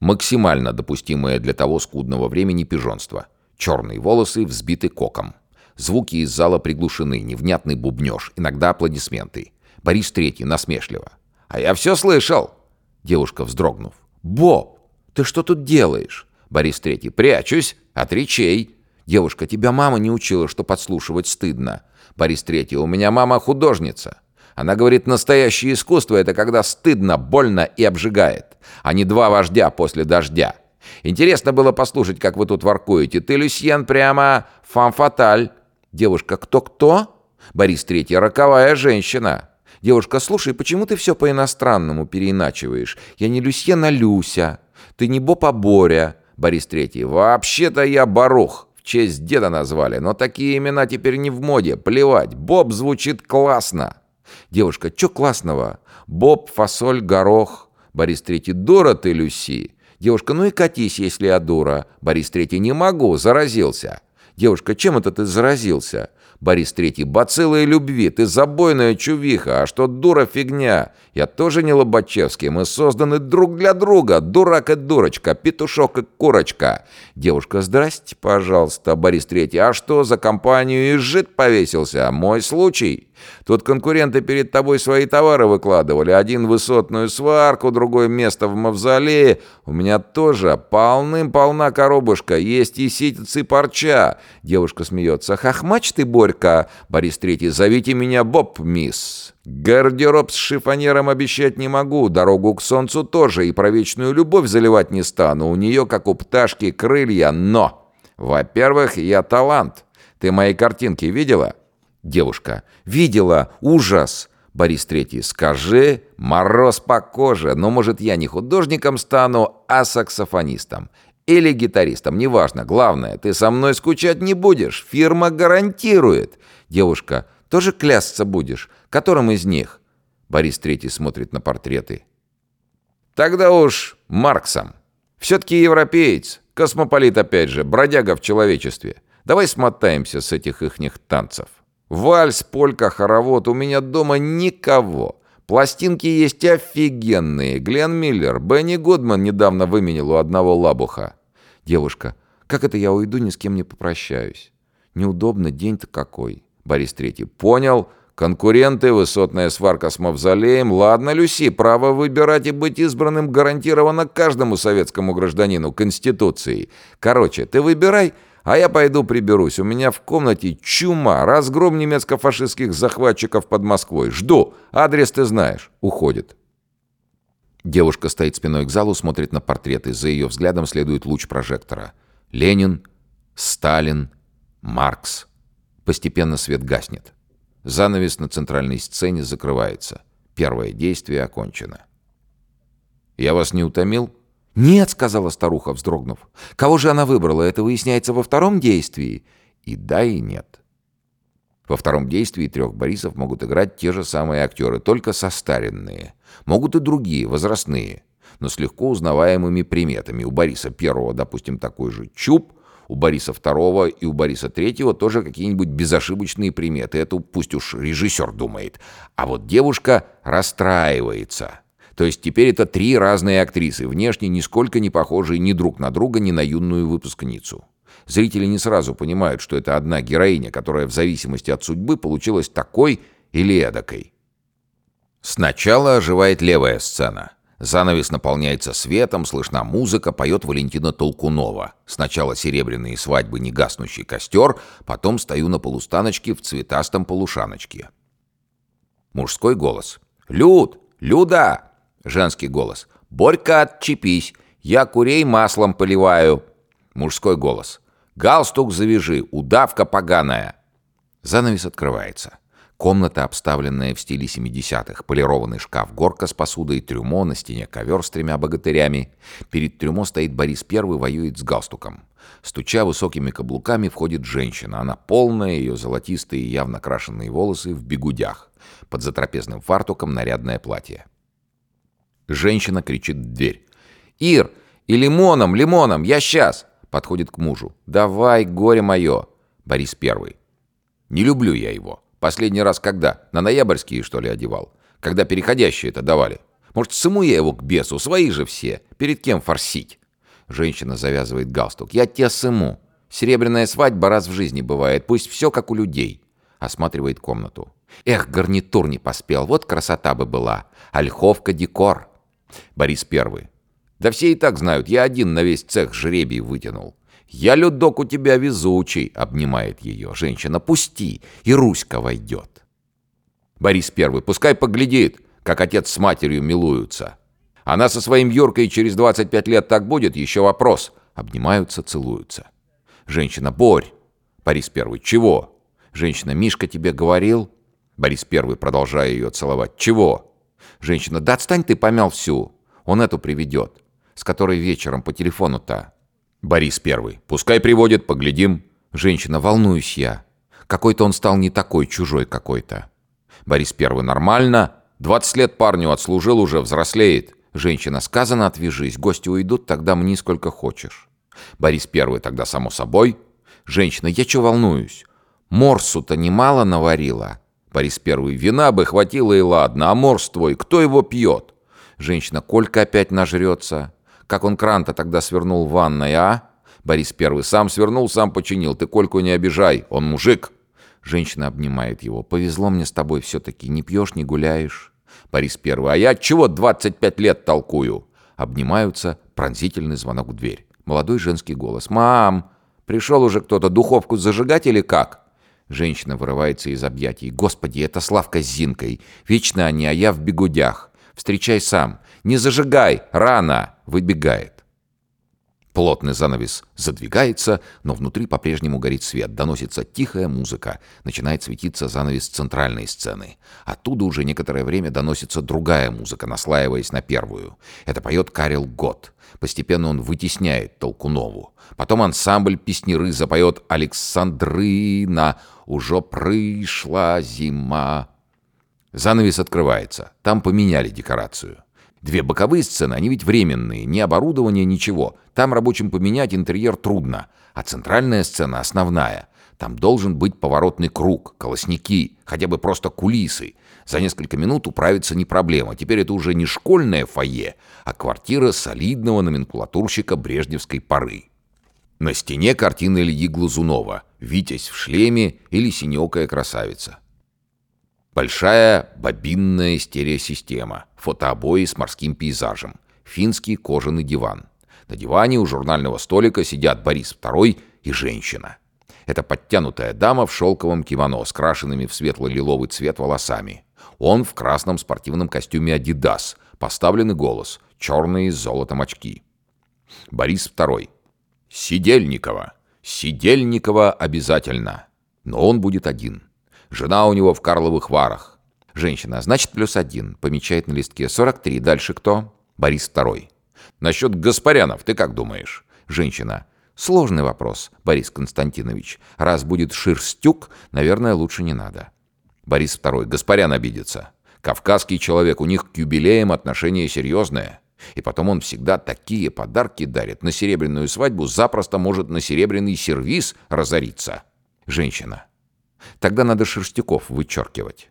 Максимально допустимое для того скудного времени пижонство. Черные волосы взбиты коком. Звуки из зала приглушены, невнятный бубнеж, иногда аплодисменты. Борис Третий насмешливо. «А я все слышал!» Девушка, вздрогнув. «Боб, ты что тут делаешь?» Борис Третий. «Прячусь от речей». Девушка, тебя мама не учила, что подслушивать стыдно. Борис Третий. «У меня мама художница». Она говорит, настоящее искусство — это когда стыдно, больно и обжигает, а не два вождя после дождя. Интересно было послушать, как вы тут воркуете. Ты, Люсьен, прямо фан-фаталь. Девушка, кто-кто? Борис Третий, роковая женщина. Девушка, слушай, почему ты все по-иностранному переиначиваешь? Я не Люсьен, а Люся. Ты не Боб, а Боря. Борис Третий, вообще-то я Барух. Честь деда назвали, но такие имена теперь не в моде. Плевать, Боб звучит классно. Девушка, чё классного? Боб, фасоль, горох. Борис Третий, дура ты, Люси. Девушка, ну и катись, если я дура. Борис Третий, не могу, заразился. Девушка, чем это ты заразился? Борис Третий, бациллой любви, ты забойная чувиха, а что дура фигня. Я тоже не Лобачевский, мы созданы друг для друга, дурак и дурочка, петушок и курочка. Девушка, здрасте, пожалуйста, Борис Третий, а что за компанию и жид повесился? Мой случай. Тут конкуренты перед тобой свои товары выкладывали. Один высотную сварку, другой место в мавзолее. У меня тоже полным-полна коробушка. Есть и ситец, парча. Девушка смеется. Хохмач ты, Борька. Борис Третий. Зовите меня Боб, мисс. Гардероб с шифонером обещать не могу, дорогу к солнцу тоже, и про вечную любовь заливать не стану. У нее, как у пташки, крылья, но... Во-первых, я талант. Ты мои картинки видела? Девушка. «Видела! Ужас!» Борис Третий. «Скажи, мороз по коже, но, может, я не художником стану, а саксофонистом. Или гитаристом, неважно. Главное, ты со мной скучать не будешь. Фирма гарантирует». Девушка. «Тоже клясться будешь? Которым из них?» Борис Третий смотрит на портреты. «Тогда уж Марксом. Все-таки европеец, космополит опять же, бродяга в человечестве. Давай смотаемся с этих ихних танцев». Вальс, полька, хоровод. У меня дома никого. Пластинки есть офигенные. Глен Миллер, Бенни Годман недавно выменил у одного лабуха. Девушка. Как это я уйду, ни с кем не попрощаюсь? Неудобно, день-то какой. Борис Третий. Понял. Конкуренты, высотная сварка с мавзолеем. Ладно, Люси, право выбирать и быть избранным гарантировано каждому советскому гражданину Конституцией. Короче, ты выбирай, а я пойду приберусь. У меня в комнате чума, разгром немецко-фашистских захватчиков под Москвой. Жду. Адрес ты знаешь. Уходит. Девушка стоит спиной к залу, смотрит на портреты. За ее взглядом следует луч прожектора. Ленин, Сталин, Маркс. Постепенно свет гаснет. Занавес на центральной сцене закрывается. Первое действие окончено. «Я вас не утомил?» «Нет», — сказала старуха, вздрогнув. «Кого же она выбрала? Это выясняется во втором действии?» И да, и нет. Во втором действии трех Борисов могут играть те же самые актеры, только состаренные. Могут и другие, возрастные, но с легко узнаваемыми приметами. У Бориса Первого, допустим, такой же чуб, у Бориса Второго и у Бориса Третьего тоже какие-нибудь безошибочные приметы. Это пусть уж режиссер думает. А вот девушка расстраивается. То есть теперь это три разные актрисы, внешне нисколько не похожие ни друг на друга, ни на юную выпускницу. Зрители не сразу понимают, что это одна героиня, которая в зависимости от судьбы получилась такой или эдакой. Сначала оживает левая сцена. Занавес наполняется светом, слышна музыка, поет Валентина Толкунова. Сначала серебряные свадьбы, негаснущий костер, потом стою на полустаночке в цветастом полушаночке. Мужской голос. «Люд! Люда! Женский голос. «Борька, отчепись! Я курей маслом поливаю!» Мужской голос. «Галстук завяжи! Удавка поганая!» Занавес открывается. Комната, обставленная в стиле 70-х. Полированный шкаф, горка с посудой, трюмо, на стене ковер с тремя богатырями. Перед трюмо стоит Борис Первый, воюет с галстуком. Стуча высокими каблуками, входит женщина. Она полная, ее золотистые, явно крашенные волосы в бегудях. Под затрапезным фартуком нарядное платье. Женщина кричит в дверь. «Ир! И лимоном, лимоном! Я сейчас!» Подходит к мужу. «Давай, горе мое!» Борис Первый. «Не люблю я его. Последний раз когда? На ноябрьские, что ли, одевал? Когда переходящие это давали? Может, сыму я его к бесу, свои же все. Перед кем форсить? Женщина завязывает галстук. Я тебя сыму. Серебряная свадьба раз в жизни бывает. Пусть все как у людей. Осматривает комнату. Эх, гарнитур не поспел. Вот красота бы была. Ольховка, декор. Борис Первый. Да все и так знают. Я один на весь цех жребий вытянул. «Я, Людок, у тебя везучий», — обнимает ее. Женщина, пусти, и Руська войдет. Борис Первый, пускай поглядит, как отец с матерью милуются. Она со своим Юркой через 25 лет так будет, еще вопрос. Обнимаются, целуются. Женщина, Борь. Борис Первый, чего? Женщина, Мишка тебе говорил? Борис Первый, продолжая ее целовать, чего? Женщина, да отстань ты, помял всю. Он эту приведет, с которой вечером по телефону-то. Борис Первый, пускай приводит, поглядим. Женщина, волнуюсь я. Какой-то он стал не такой, чужой какой-то. Борис Первый, нормально. 20 лет парню отслужил, уже взрослеет. Женщина, сказано, отвяжись, гости уйдут, тогда мне сколько хочешь. Борис Первый, тогда само собой. Женщина, я чё волнуюсь? Морсу-то немало наварила. Борис Первый, вина бы хватило и ладно, а морс твой, кто его пьет? Женщина, Колька опять нажрется. Как он кран-то тогда свернул в ванной, а? Борис Первый, сам свернул, сам починил. Ты Кольку не обижай, он мужик. Женщина обнимает его. Повезло мне с тобой все-таки. Не пьешь, не гуляешь. Борис Первый, а я чего 25 лет толкую? Обнимаются, пронзительный звонок в дверь. Молодой женский голос. «Мам, пришел уже кто-то духовку зажигать или как?» Женщина вырывается из объятий. «Господи, это Славка с Зинкой. Вечно они, а я в бегудях. Встречай сам. Не зажигай, рано!» Выбегает. Плотный занавес задвигается, но внутри по-прежнему горит свет. Доносится тихая музыка. Начинает светиться занавес центральной сцены. Оттуда уже некоторое время доносится другая музыка, наслаиваясь на первую. Это поет Карел Гот. Постепенно он вытесняет Толкунову. Потом ансамбль песнеры запоет «Александрина, уже пришла зима». Занавес открывается. Там поменяли декорацию. Две боковые сцены, они ведь временные, ни оборудования, ничего. Там рабочим поменять интерьер трудно. А центральная сцена основная. Там должен быть поворотный круг, колосники, хотя бы просто кулисы. За несколько минут управиться не проблема. Теперь это уже не школьное фойе, а квартира солидного номенклатурщика брежневской поры. На стене картина Ильи Глазунова «Витязь в шлеме» или «Синеокая красавица». Большая бобинная стереосистема, фотообои с морским пейзажем, финский кожаный диван. На диване у журнального столика сидят Борис II и женщина. Это подтянутая дама в шелковом кимоно с крашенными в светло-лиловый цвет волосами. Он в красном спортивном костюме «Адидас», поставленный голос, черные с золотом очки. Борис II. Сидельникова. Сидельникова обязательно. Но он будет один. Жена у него в Карловых Варах. Женщина, значит, плюс один. Помечает на листке. 43. Дальше кто? Борис Второй. Насчет Гаспарянов ты как думаешь? Женщина. Сложный вопрос, Борис Константинович. Раз будет Шерстюк, наверное, лучше не надо. Борис Второй. Гаспарян обидится. Кавказский человек, у них к юбилеям отношение серьезное. И потом он всегда такие подарки дарит. На серебряную свадьбу запросто может на серебряный сервиз разориться. Женщина. Тогда надо Шерстяков вычеркивать.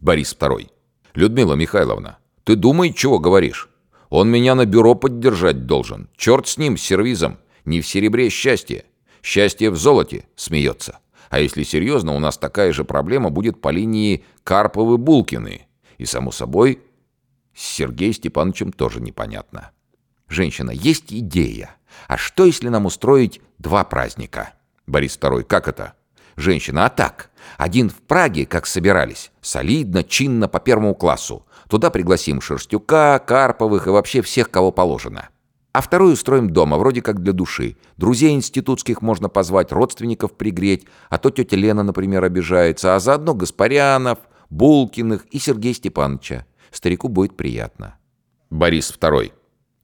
Борис Второй. Людмила Михайловна, ты думай, чего говоришь? Он меня на бюро поддержать должен. Черт с ним, с сервизом. Не в серебре счастье. Счастье в золоте, смеется. А если серьезно, у нас такая же проблема будет по линии Карповы-Булкины. И, само собой, с Сергеем Степановичем тоже непонятно. Женщина, есть идея. А что, если нам устроить два праздника? Борис Второй, как это? Женщина, а так. Один в Праге, как собирались. Солидно, чинно, по первому классу. Туда пригласим Шерстюка, Карповых и вообще всех, кого положено. А второй устроим дома, вроде как для души. Друзей институтских можно позвать, родственников пригреть. А то тетя Лена, например, обижается. А заодно Гаспарянов, Булкиных и Сергея Степановича. Старику будет приятно. Борис Второй.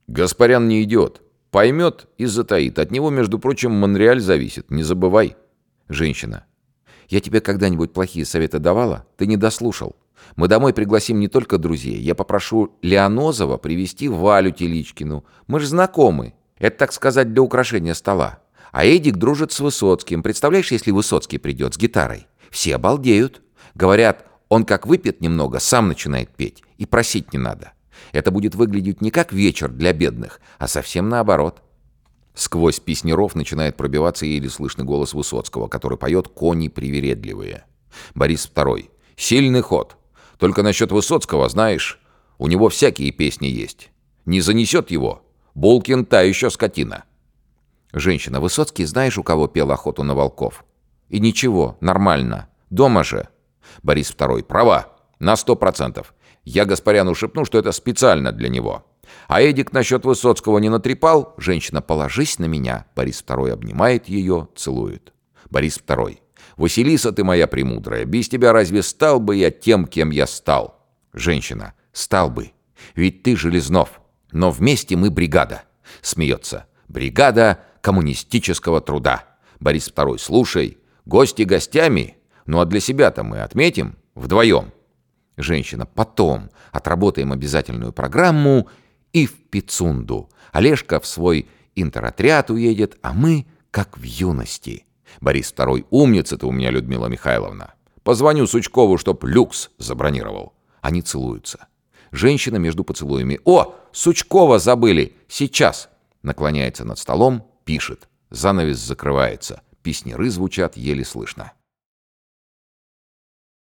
Гаспарян не идет. Поймет и затаит. От него, между прочим, Монреаль зависит. Не забывай. Женщина. «Я тебе когда-нибудь плохие советы давала? Ты не дослушал. Мы домой пригласим не только друзей. Я попрошу Леонозова привести Валю Теличкину. Мы же знакомы. Это, так сказать, для украшения стола. А Эдик дружит с Высоцким. Представляешь, если Высоцкий придет с гитарой? Все обалдеют. Говорят, он как выпьет немного, сам начинает петь. И просить не надо. Это будет выглядеть не как вечер для бедных, а совсем наоборот. Сквозь песнеров начинает пробиваться еле слышный голос Высоцкого, который поет «Кони привередливые». Борис II. Сильный ход. Только насчет Высоцкого, знаешь, у него всякие песни есть. Не занесет его. Булкин та еще скотина. Женщина. Высоцкий знаешь, у кого пел охоту на волков? И ничего, нормально. Дома же. Борис II. Права. На сто процентов. Я Гаспаряну шепну, что это специально для него. А Эдик насчет Высоцкого не натрепал? Женщина, положись на меня. Борис II обнимает ее, целует. Борис II. Василиса ты моя премудрая. Без тебя разве стал бы я тем, кем я стал? Женщина. Стал бы. Ведь ты Железнов. Но вместе мы бригада. Смеется. Бригада коммунистического труда. Борис II. Слушай, гости гостями. Ну а для себя-то мы отметим вдвоем. Женщина. Потом отработаем обязательную программу и в Пицунду. Олежка в свой интеротряд уедет, а мы как в юности. Борис II. Умница ты у меня, Людмила Михайловна. Позвоню Сучкову, чтоб люкс забронировал. Они целуются. Женщина между поцелуями. «О, Сучкова забыли! Сейчас!» Наклоняется над столом, пишет. Занавес закрывается. Песнеры звучат еле слышно.